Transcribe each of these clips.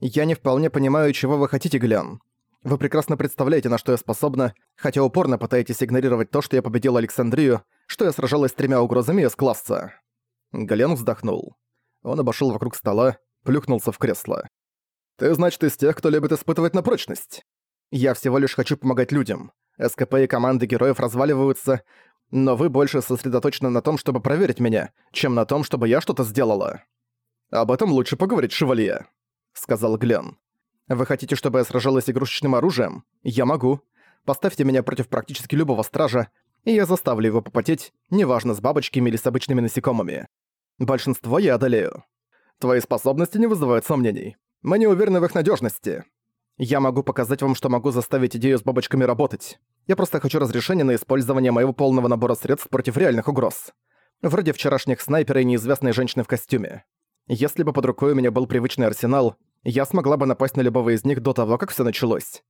«Я не вполне понимаю, чего вы хотите, Глен. Вы прекрасно представляете, на что я способна, хотя упорно пытаетесь игнорировать то, что я победила Александрию, что я сражалась с тремя угрозами из класса». Глен вздохнул. Он обошел вокруг стола, плюхнулся в кресло. «Ты, значит, из тех, кто любит испытывать на прочность? Я всего лишь хочу помогать людям. СКП и команды героев разваливаются, но вы больше сосредоточены на том, чтобы проверить меня, чем на том, чтобы я что-то сделала. Об этом лучше поговорить, шевалье», — сказал Глен. «Вы хотите, чтобы я сражалась игрушечным оружием? Я могу. Поставьте меня против практически любого стража, и я заставлю его попотеть, неважно, с бабочками или с обычными насекомыми. Большинство я одолею. Твои способности не вызывают сомнений. Мы не уверены в их надежности. Я могу показать вам, что могу заставить идею с бабочками работать. Я просто хочу разрешения на использование моего полного набора средств против реальных угроз. Вроде вчерашних снайпера и неизвестной женщины в костюме. Если бы под рукой у меня был привычный арсенал, я смогла бы напасть на любого из них до того, как все началось.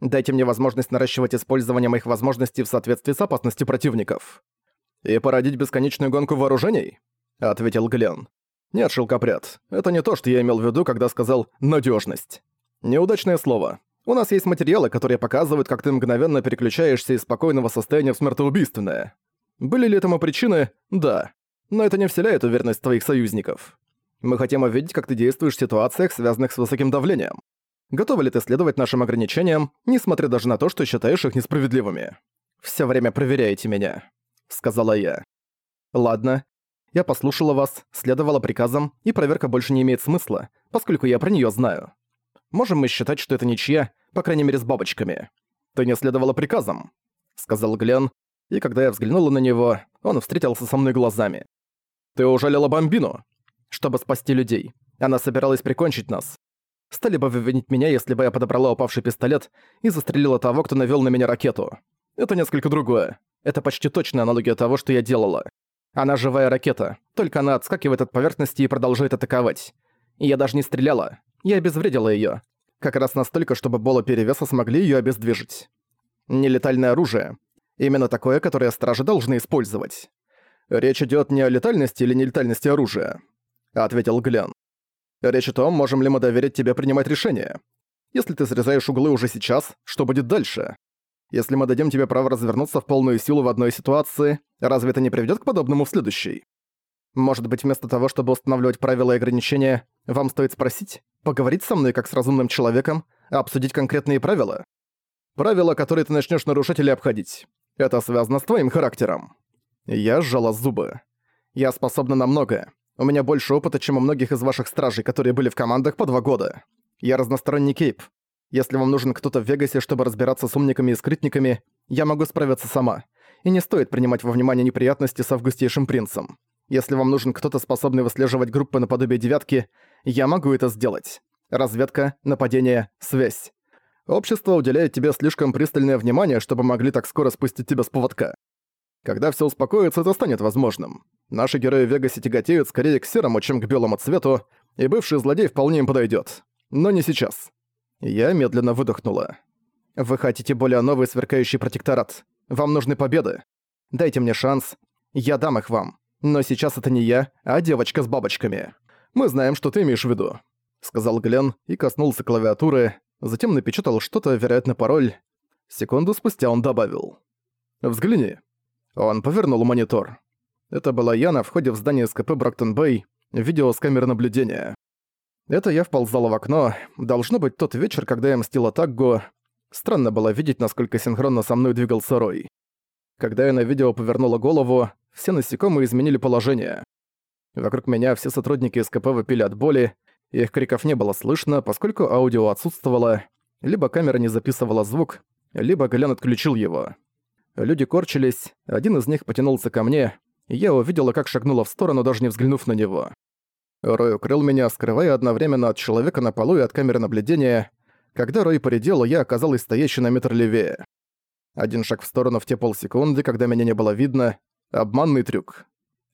Дайте мне возможность наращивать использование моих возможностей в соответствии с опасностью противников. «И породить бесконечную гонку вооружений?» — ответил Глен. «Нет, шелкопряд, это не то, что я имел в виду, когда сказал «надежность». Неудачное слово. У нас есть материалы, которые показывают, как ты мгновенно переключаешься из спокойного состояния в смертоубийственное. Были ли этому причины? Да. Но это не вселяет уверенность твоих союзников. Мы хотим увидеть, как ты действуешь в ситуациях, связанных с высоким давлением. Готовы ли ты следовать нашим ограничениям, несмотря даже на то, что считаешь их несправедливыми? Всё время проверяете меня», — сказала я. «Ладно. Я послушала вас, следовала приказам, и проверка больше не имеет смысла, поскольку я про неё знаю. Можем мы считать, что это ничья, по крайней мере с бабочками. Ты не следовала приказам», — сказал Глен, и когда я взглянула на него, он встретился со мной глазами. «Ты ужалила бомбину?» «Чтобы спасти людей. Она собиралась прикончить нас. Стали бы винить меня, если бы я подобрала упавший пистолет и застрелила того, кто навёл на меня ракету. Это несколько другое. Это почти точная аналогия того, что я делала. Она живая ракета, только она отскакивает от поверхности и продолжает атаковать. И я даже не стреляла. Я обезвредила её. Как раз настолько, чтобы Бола перевеса смогли её обездвижить. Нелетальное оружие. Именно такое, которое стражи должны использовать. Речь идёт не о летальности или нелетальности оружия, ответил Глен. Речь о том, можем ли мы доверить тебе принимать решения. Если ты срезаешь углы уже сейчас, что будет дальше? Если мы дадим тебе право развернуться в полную силу в одной ситуации, разве это не приведёт к подобному в следующей? Может быть, вместо того, чтобы устанавливать правила и ограничения, вам стоит спросить, поговорить со мной как с разумным человеком, обсудить конкретные правила? Правила, которые ты начнешь нарушать или обходить. Это связано с твоим характером. Я сжала зубы. Я способна на многое. У меня больше опыта, чем у многих из ваших стражей, которые были в командах по два года. Я разносторонний кейп. Если вам нужен кто-то в Вегасе, чтобы разбираться с умниками и скрытниками, я могу справиться сама. И не стоит принимать во внимание неприятности с августейшим принцем. Если вам нужен кто-то, способный выслеживать группы наподобие девятки, я могу это сделать. Разведка, нападение, связь. Общество уделяет тебе слишком пристальное внимание, чтобы могли так скоро спустить тебя с поводка. Когда все успокоится, это станет возможным. Наши герои в Вегасе тяготеют скорее к серому, чем к белому цвету, и бывший злодей вполне им подойдет. Но не сейчас. Я медленно выдохнула. Вы хотите более новый сверкающий протекторат. Вам нужны победы. Дайте мне шанс. Я дам их вам. Но сейчас это не я, а девочка с бабочками. Мы знаем, что ты имеешь в виду», — сказал Глен и коснулся клавиатуры, затем напечатал что-то, вероятно, пароль. Секунду спустя он добавил. «Взгляни». Он повернул монитор. Это была я на входе в здание СКП Брактон-Бэй, видео с камеры наблюдения. Это я вползала в окно. Должно быть тот вечер, когда я мстила Тагго. Странно было видеть, насколько синхронно со мной двигался Рой. Когда я на видео повернула голову, все насекомые изменили положение. Вокруг меня все сотрудники СКП выпили от боли, их криков не было слышно, поскольку аудио отсутствовало, либо камера не записывала звук, либо Галян отключил его. Люди корчились, один из них потянулся ко мне, и я увидела, как шагнула в сторону, даже не взглянув на него. Рой укрыл меня, скрывая одновременно от человека на полу и от камеры наблюдения. Когда Рой поредел, я оказалась стоящей на метр левее. Один шаг в сторону в те полсекунды, когда меня не было видно, Обманный трюк.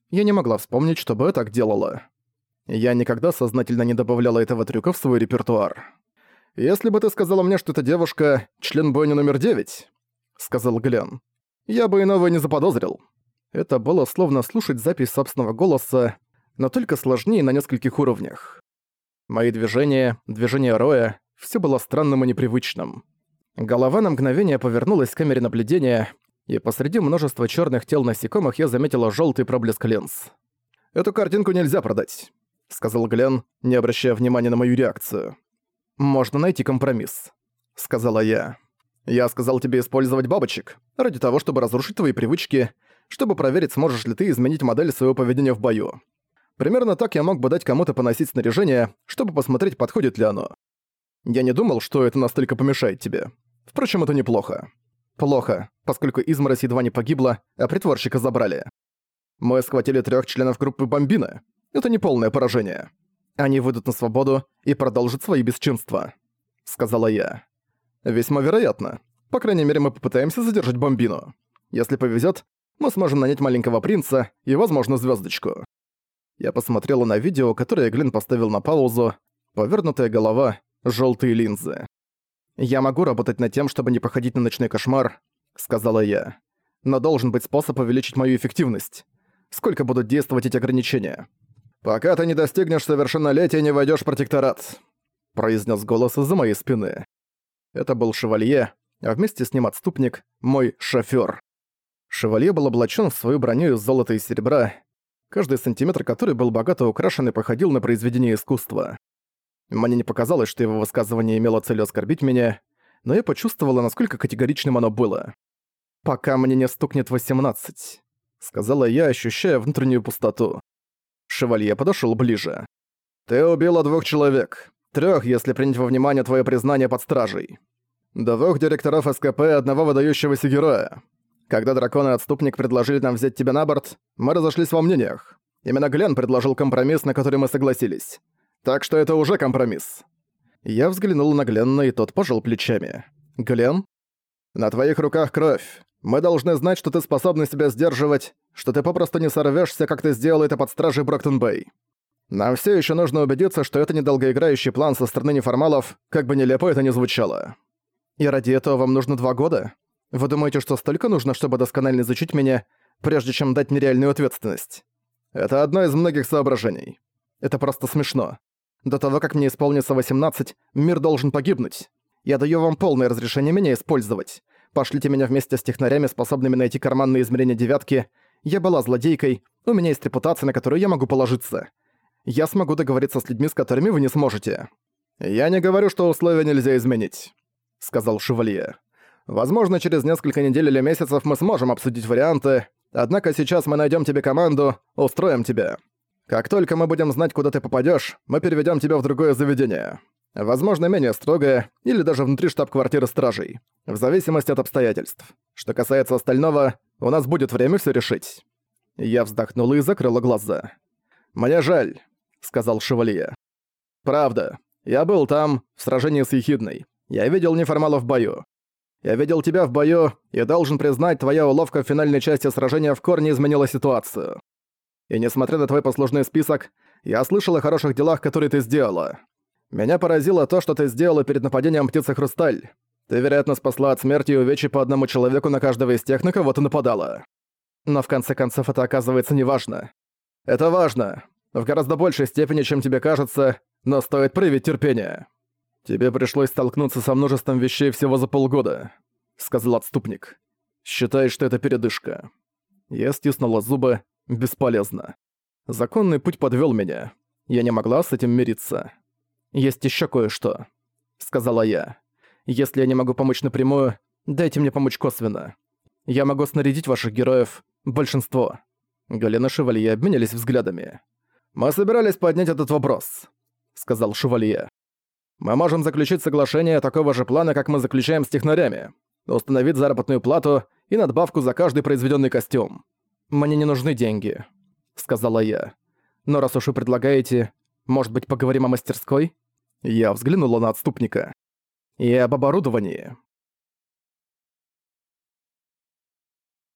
Я не могла вспомнить, чтобы я так делала. Я никогда сознательно не добавляла этого трюка в свой репертуар. «Если бы ты сказала мне, что эта девушка — член бойни номер девять», — сказал Глен, — «я бы иного не заподозрил». Это было словно слушать запись собственного голоса, но только сложнее на нескольких уровнях. Мои движения, движения Роя — все было странным и непривычным. Голова на мгновение повернулась к камере наблюдения, и посреди множества черных тел насекомых я заметила желтый проблеск линз. «Эту картинку нельзя продать», — сказал Глен, не обращая внимания на мою реакцию. «Можно найти компромисс», — сказала я. «Я сказал тебе использовать бабочек, ради того, чтобы разрушить твои привычки, чтобы проверить, сможешь ли ты изменить модель своего поведения в бою. Примерно так я мог бы дать кому-то поносить снаряжение, чтобы посмотреть, подходит ли оно. Я не думал, что это настолько помешает тебе. Впрочем, это неплохо. Плохо, поскольку изморозь едва не погибла, а притворщика забрали. Мы схватили трех членов группы Бомбина. Это не полное поражение. Они выйдут на свободу и продолжат свои бесчинства», — сказала я. «Весьма вероятно. По крайней мере, мы попытаемся задержать Бомбину. Если повезет, мы сможем нанять маленького принца и, возможно, звездочку. Я посмотрела на видео, которое Глин поставил на паузу. Повернутая голова, желтые линзы. «Я могу работать над тем, чтобы не походить на ночной кошмар», — сказала я. «Но должен быть способ увеличить мою эффективность. Сколько будут действовать эти ограничения?» «Пока ты не достигнешь совершеннолетия, не войдешь в протекторат», — произнес голос из-за моей спины. Это был шевалье, а вместе с ним отступник, мой шофёр. Шевалье был облачен в свою броню из золота и серебра, каждый сантиметр который был богато украшен и походил на произведение искусства. Мне не показалось, что его высказывание имело целью оскорбить меня, но я почувствовала, насколько категоричным оно было. «Пока мне не стукнет 18», — сказала я, ощущая внутреннюю пустоту. Шевалье подошёл ближе. «Ты убила двух человек. Трёх, если принять во внимание твоё признание под стражей. Двух директоров СКП и одного выдающегося героя. Когда дракон и отступник предложили нам взять тебя на борт, мы разошлись во мнениях. Именно Глен предложил компромисс, на который мы согласились. Так что это уже компромисс. Я взглянул на Гленна, и тот пожал плечами. «Глен? На твоих руках кровь. Мы должны знать, что ты способна себя сдерживать, что ты попросту не сорвешься, как ты сделал это под стражей Броктон-Бэй. Нам все еще нужно убедиться, что это недолгоиграющий план со стороны неформалов, как бы нелепо это ни звучало. И ради этого вам нужно два года? Вы думаете, что столько нужно, чтобы досконально изучить меня, прежде чем дать мне реальную ответственность? Это одно из многих соображений. Это просто смешно. До того, как мне исполнится 18, мир должен погибнуть. Я даю вам полное разрешение меня использовать. Пошлите меня вместе с технарями, способными найти карманные измерения девятки. Я была злодейкой, у меня есть репутация, на которую я могу положиться. Я смогу договориться с людьми, с которыми вы не сможете. Я не говорю, что условия нельзя изменить, сказал Шевалье. Возможно, через несколько недель или месяцев мы сможем обсудить варианты, однако сейчас мы найдем тебе команду, устроим тебя. Как только мы будем знать, куда ты попадешь, мы переведем тебя в другое заведение. Возможно, менее строгое, или даже внутри штаб-квартиры стражей, в зависимости от обстоятельств. Что касается остального, у нас будет время все решить». Я вздохнула и закрыла глаза. «Мне жаль», — сказал Шевалье. «Правда. Я был там, в сражении с Ехидной. Я видел неформалов в бою. Я видел тебя в бою и должен признать, твоя уловка в финальной части сражения в корне изменила ситуацию. И несмотря на твой послужной список, я слышал о хороших делах, которые ты сделала. Меня поразило то, что ты сделала перед нападением птицы Хрусталь. Ты, вероятно, спасла от смерти и увечий по одному человеку на каждого из тех, на кого ты нападала. Но в конце концов это оказывается неважно. Это важно. В гораздо большей степени, чем тебе кажется, но стоит проявить терпение. «Тебе пришлось столкнуться со множеством вещей всего за полгода», — сказал отступник. «Считай, что это передышка». Я стиснула зубы. Бесполезно. Законный путь подвел меня. Я не могла с этим мириться. «Есть еще кое-что», — сказала я. «Если я не могу помочь напрямую, дайте мне помочь косвенно. Я могу снарядить ваших героев, большинство». Галина Шевалье обменялись взглядами. «Мы собирались поднять этот вопрос», — сказал Шевалье. Мы можем заключить соглашение такого же плана, как мы заключаем с технарями. Установить заработную плату и надбавку за каждый произведенный костюм. Мне не нужны деньги, сказала я. Но раз уж вы предлагаете, может быть, поговорим о мастерской? Я взглянула на отступника. И об оборудовании.